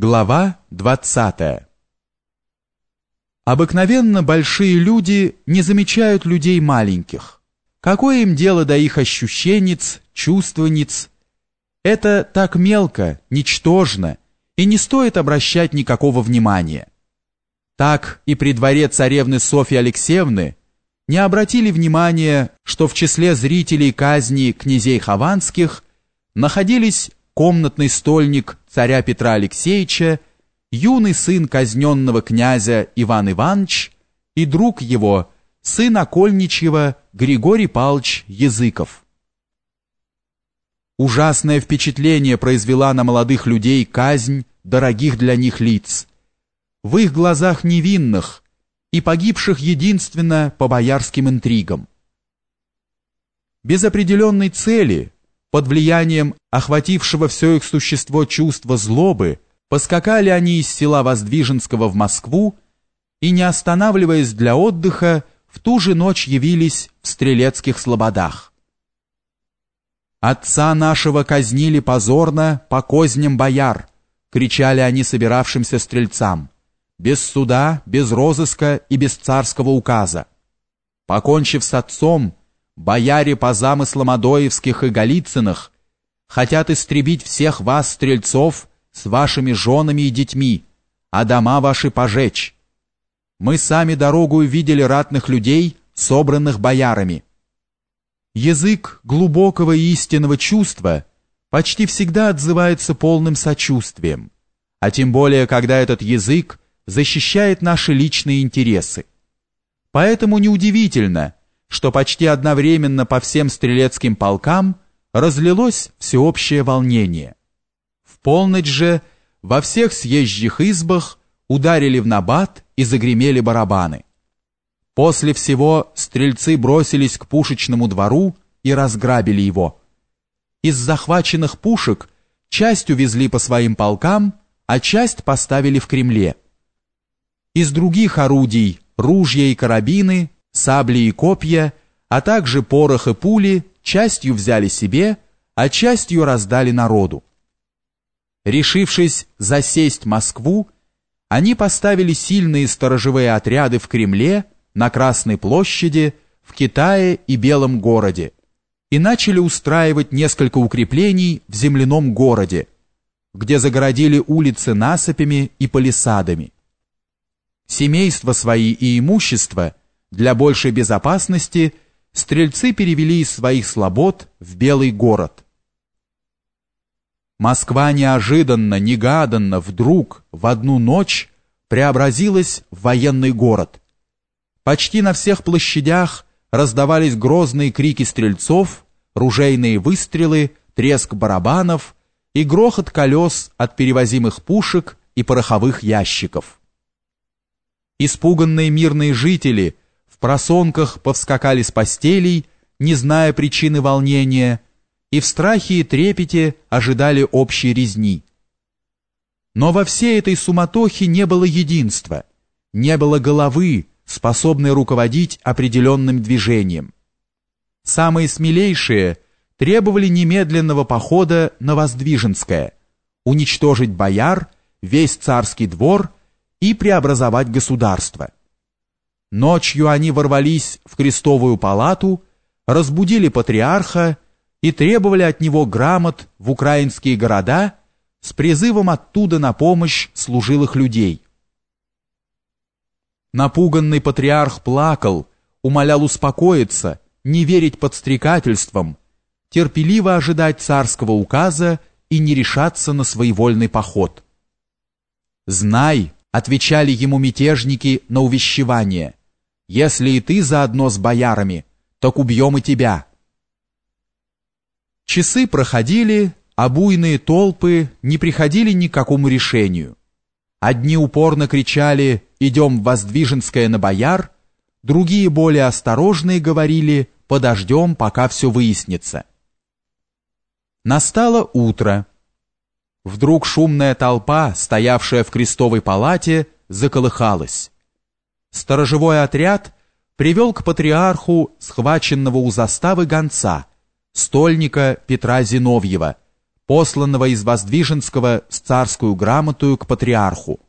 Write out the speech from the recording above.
Глава 20 Обыкновенно большие люди не замечают людей маленьких. Какое им дело до их ощущенниц, чувственниц? Это так мелко, ничтожно, и не стоит обращать никакого внимания. Так и при дворе царевны Софьи Алексеевны не обратили внимания, что в числе зрителей казни князей Хованских находились комнатный стольник царя Петра Алексеевича, юный сын казненного князя Иван Иванович и друг его, сын окольничьего Григорий Павлович Языков. Ужасное впечатление произвела на молодых людей казнь дорогих для них лиц. В их глазах невинных и погибших единственно по боярским интригам. Без определенной цели – под влиянием охватившего все их существо чувства злобы, поскакали они из села Воздвиженского в Москву и, не останавливаясь для отдыха, в ту же ночь явились в Стрелецких слободах. «Отца нашего казнили позорно по козням бояр», кричали они собиравшимся стрельцам, без суда, без розыска и без царского указа. Покончив с отцом, бояре по замыслам Адоевских и Голицыных хотят истребить всех вас, стрельцов, с вашими женами и детьми, а дома ваши пожечь. Мы сами дорогу видели ратных людей, собранных боярами. Язык глубокого и истинного чувства почти всегда отзывается полным сочувствием, а тем более, когда этот язык защищает наши личные интересы. Поэтому неудивительно, что почти одновременно по всем стрелецким полкам разлилось всеобщее волнение. В полночь же во всех съезжих избах ударили в набат и загремели барабаны. После всего стрельцы бросились к пушечному двору и разграбили его. Из захваченных пушек часть увезли по своим полкам, а часть поставили в Кремле. Из других орудий, ружья и карабины Сабли и копья, а также порох и пули частью взяли себе, а частью раздали народу. Решившись засесть Москву, они поставили сильные сторожевые отряды в Кремле, на Красной площади, в Китае и Белом городе и начали устраивать несколько укреплений в земляном городе, где загородили улицы насыпями и палисадами. Семейства свои и имущество для большей безопасности стрельцы перевели из своих слобод в Белый город. Москва неожиданно, негаданно, вдруг, в одну ночь преобразилась в военный город. Почти на всех площадях раздавались грозные крики стрельцов, ружейные выстрелы, треск барабанов и грохот колес от перевозимых пушек и пороховых ящиков. Испуганные мирные жители – в просонках повскакали с постелей, не зная причины волнения, и в страхе и трепете ожидали общей резни. Но во всей этой суматохе не было единства, не было головы, способной руководить определенным движением. Самые смелейшие требовали немедленного похода на Воздвиженское, уничтожить бояр, весь царский двор и преобразовать государство. Ночью они ворвались в крестовую палату, разбудили патриарха и требовали от него грамот в украинские города с призывом оттуда на помощь служилых людей. Напуганный патриарх плакал, умолял успокоиться, не верить подстрекательствам, терпеливо ожидать царского указа и не решаться на своевольный поход. «Знай», — отвечали ему мятежники на увещевание, если и ты заодно с боярами, так убьем и тебя. Часы проходили, а буйные толпы не приходили ни к какому решению. Одни упорно кричали «идем в Воздвиженское на бояр», другие более осторожные говорили «подождем, пока все выяснится». Настало утро. Вдруг шумная толпа, стоявшая в крестовой палате, заколыхалась сторожевой отряд привел к патриарху схваченного у заставы гонца, стольника Петра Зиновьева, посланного из Воздвиженского с царскую грамотую к патриарху.